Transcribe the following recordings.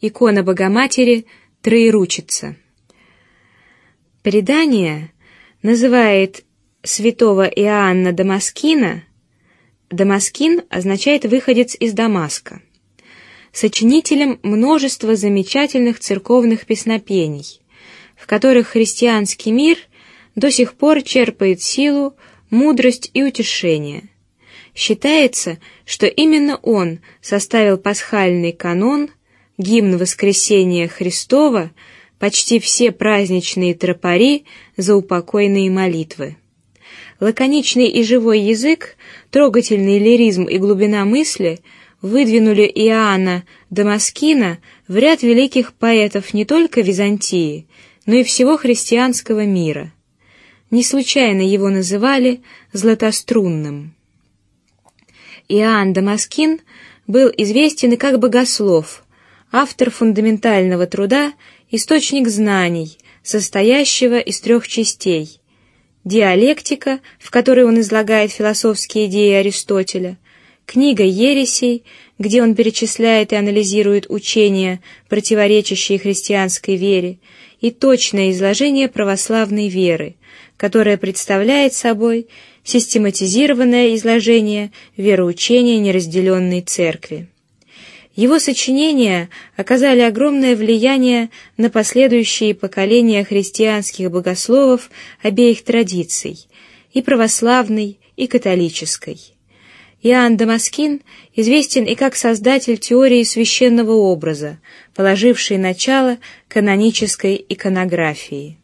икона Богоматери Троеручица. Предание называет святого Иоанна Дамаскина. Дамаскин означает выходец из Дамаска. Сочинителем множества замечательных церковных песнопений, в которых христианский мир до сих пор черпает силу, мудрость и утешение. Считается, что именно он составил пасхальный канон, гимн воскресения Христова, почти все праздничные тропари, заупокойные молитвы. Лаконичный и живой язык, трогательный лиризм и глубина мысли выдвинули Иоанна Дамаскина в ряд великих поэтов не только Византии, но и всего христианского мира. Не случайно его называли златострунным. Иоанн Дамаскин был известен и как богослов, автор фундаментального труда «Источник знаний», состоящего из трех частей: диалектика, в которой он излагает философские идеи Аристотеля, книга Ересей, где он перечисляет и анализирует учения, противоречащие христианской вере, и точное изложение православной веры, которое представляет собой систематизированное изложение вероучения неразделенной церкви. Его сочинения оказали огромное влияние на последующие поколения христианских богословов обеих традиций, и православной, и католической. Иоанн Дамаскин известен и как создатель теории священного образа, положивший начало канонической иконографии.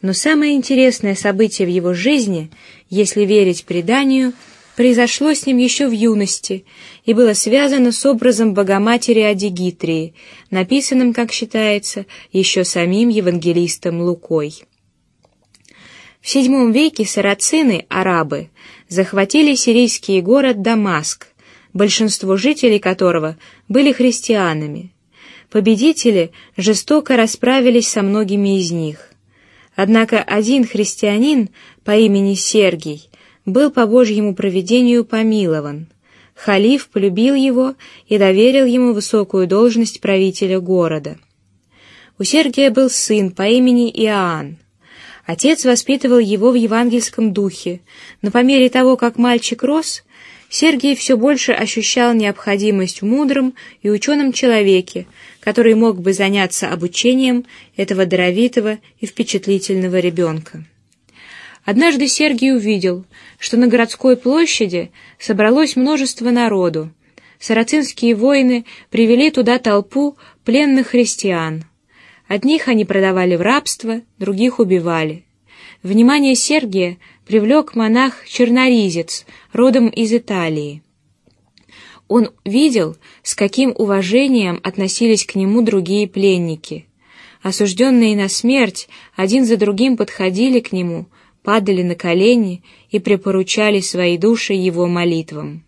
Но самое интересное событие в его жизни, если верить преданию, произошло с ним еще в юности и было связано с образом Богоматери Адигитрии, написанным, как считается, еще самим евангелистом Лукой. В VII веке сарацины, арабы, захватили сирийский город Дамаск, большинство жителей которого были христианами. Победители жестоко расправились со многими из них. Однако один христианин по имени Сергий был по Божьему провидению помилован. Халиф полюбил его и доверил ему высокую должность правителя города. У Сергия был сын по имени Иоанн. Отец воспитывал его в евангельском духе, но по мере того, как мальчик рос, Сергий все больше ощущал необходимость в мудром и ученом человеке, который мог бы заняться обучением этого даровитого и впечатлительного ребенка. Однажды Сергий увидел, что на городской площади собралось множество народу. Сарацинские воины привели туда толпу пленных христиан. Одних они продавали в рабство, других убивали. Внимание Сергия привлек монах Черноризец, родом из Италии. Он видел, с каким уважением относились к нему другие пленники. Осужденные на смерть один за другим подходили к нему, падали на колени и препоручали свои души его молитвам.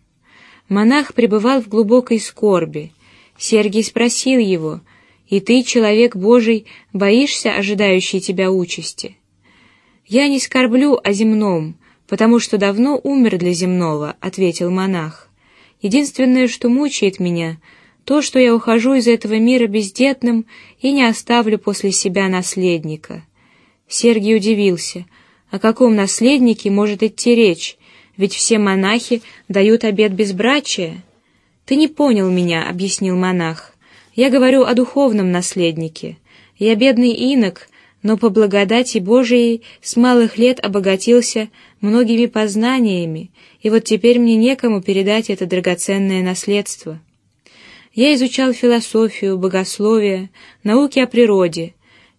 Монах пребывал в глубокой скорби. Сергий спросил его: "И ты, человек Божий, боишься ожидающей тебя участи?" Я не скорблю о земном, потому что давно умер для земного, ответил монах. Единственное, что мучает меня, то, что я ухожу из этого мира бездетным и не оставлю после себя наследника. Сергий удивился: о каком наследнике может идти речь? Ведь все монахи дают обет безбрачия. Ты не понял меня, объяснил монах. Я говорю о духовном наследнике. Я бедный инок но по благодати Божией с малых лет обогатился многими познаниями, и вот теперь мне некому передать это драгоценное наследство. Я изучал философию, богословие, науки о природе,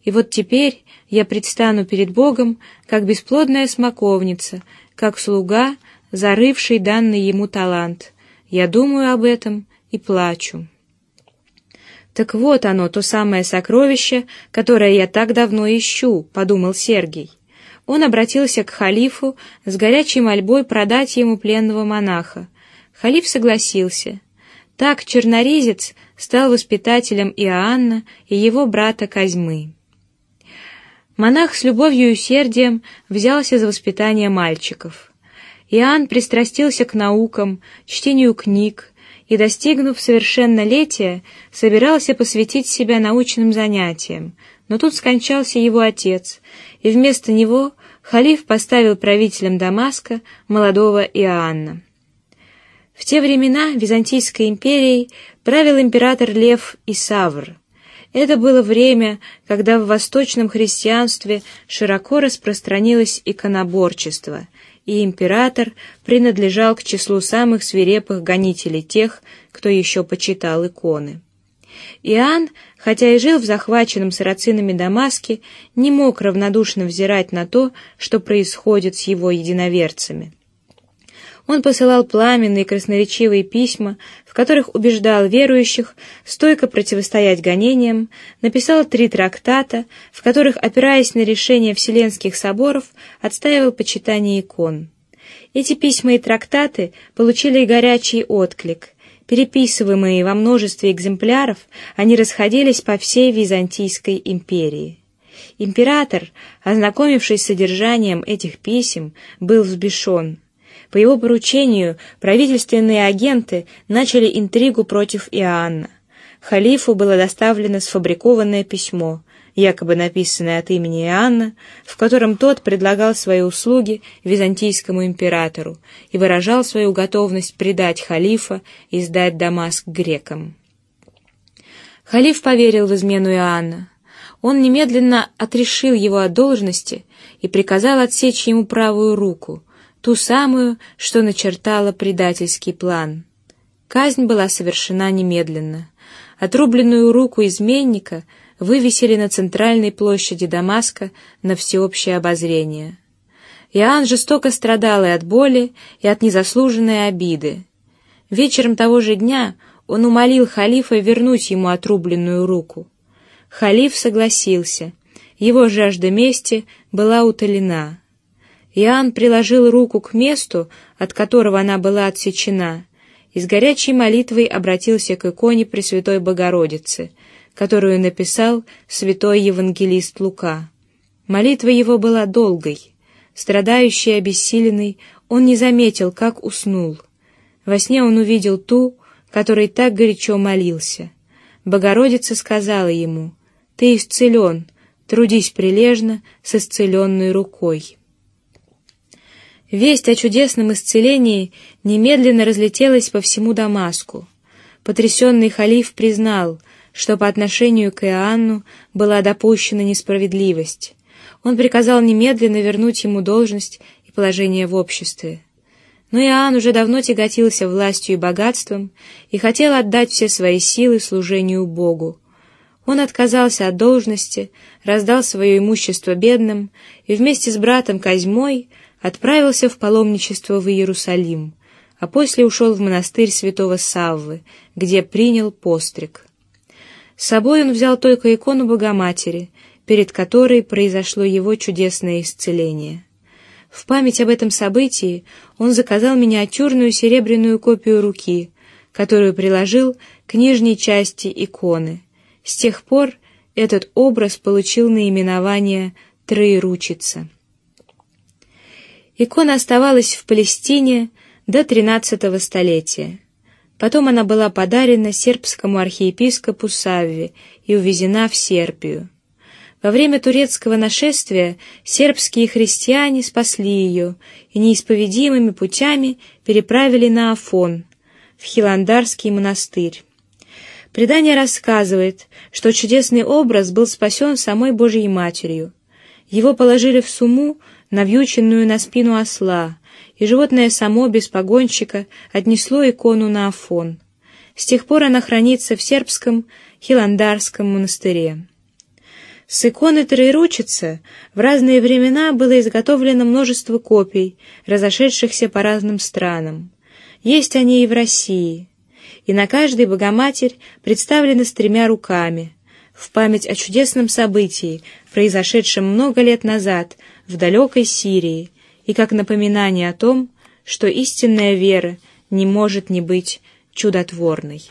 и вот теперь я предстану перед Богом как бесплодная смоковница, как слуга, зарывший данный ему талант. Я думаю об этом и плачу. Так вот оно, то самое сокровище, которое я так давно ищу, подумал Сергий. Он обратился к халифу с горячей мольбой продать ему пленного монаха. Халиф согласился. Так черноризец стал воспитателем Иоанна и его брата Козьмы. Монах с любовью и усердием взялся за воспитание мальчиков. Иоанн пристрастился к наукам, чтению книг и, достигнув совершеннолетия, собирался посвятить себя научным занятиям, но тут скончался его отец, и вместо него халиф поставил правителем Дамаска молодого Иоанна. В те времена Византийской империей правил император Лев Исавр. Это было время, когда в восточном христианстве широко распространилось иконоборчество, и император принадлежал к числу самых свирепых гонителей тех, кто еще почитал иконы. Иоанн, хотя и жил в захваченном сарацинами Дамаске, не мог равнодушно взирать на то, что происходит с его единоверцами. Он посылал пламенные красноречивые письма, в которых убеждал верующих стойко противостоять гонениям, написал три трактата, в которых, опираясь на решения вселенских соборов, отстаивал почитание икон. Эти письма и трактаты получили горячий отклик. Переписываемые во множестве экземпляров, они расходились по всей Византийской империи. Император, ознакомившись с содержанием этих писем, был взбешен. По его поручению правительственные агенты начали интригу против Иоанна. Халифу было доставлено сфабрикованное письмо, якобы написанное от имени Иоанна, в котором тот предлагал свои услуги византийскому императору и выражал свою готовность предать халифа и сдать Дамаск грекам. Халиф поверил в измену Иоанна. Он немедленно отрешил его от должности и приказал отсечь ему правую руку, ту самую, что начертала предательский план. Казнь была совершена немедленно. Отрубленную руку изменника вывесили на центральной площади Дамаска на всеобщее обозрение. Иоанн жестоко страдал и от боли, и от незаслуженной обиды. Вечером того же дня он умолил халифа вернуть ему отрубленную руку. Халиф согласился. Его жажда мести была утолена. Иоанн приложил руку к месту, от которого она была отсечена, и с горячей молитвой обратился к иконе Пресвятой Богородицы, которую написал святой евангелист Лука. Молитва его была долгой. Страдающий и обессиленный, он не заметил, как уснул. Во сне он увидел ту, которой так горячо молился. Богородица сказала ему: "Ты исцелен, трудись прилежно с исцеленной рукой". Весть о чудесном исцелении немедленно разлетелась по всему Дамаску. Потрясенный халиф признал, что по отношению к Иоанну была допущена несправедливость. Он приказал немедленно вернуть ему должность и положение в обществе. Но Иоанн уже давно тяготился властью и богатством и хотел отдать все свои силы служению Богу. Он отказался от должности, раздал свое имущество бедным и вместе с братом Козьмой отправился в паломничество в Иерусалим, а после ушел в монастырь святого Саввы, где принял постриг. С собой он взял только икону Богоматери, перед которой произошло его чудесное исцеление. В память об этом событии он заказал миниатюрную серебряную копию руки, которую приложил к нижней части иконы. С тех пор этот образ получил наименование Троеручица. Икона оставалась в Палестине до XIII столетия. Потом она была подарена сербскому архиепископу Савве и увезена в Сербию. Во время турецкого нашествия сербские христиане спасли ее и неисповедимыми путями переправили на Афон, в Хиландарский монастырь. Предание рассказывает, что чудесный образ был спасен самой Божьей Матерью. Его положили в суму навьюченную на спину осла, и животное само без погонщика отнесло икону на Афон. С тех пор она хранится в сербском Хиландарском монастыре. С иконы Троеручицы в разные времена было изготовлено множество копий, разошедшихся по разным странам. Есть они и в России, и на каждой Богоматерь представлена с тремя руками, в память о чудесном событии, произошедшем много лет назад в далекой Сирии, и как напоминание о том, что истинная вера не может не быть чудотворной.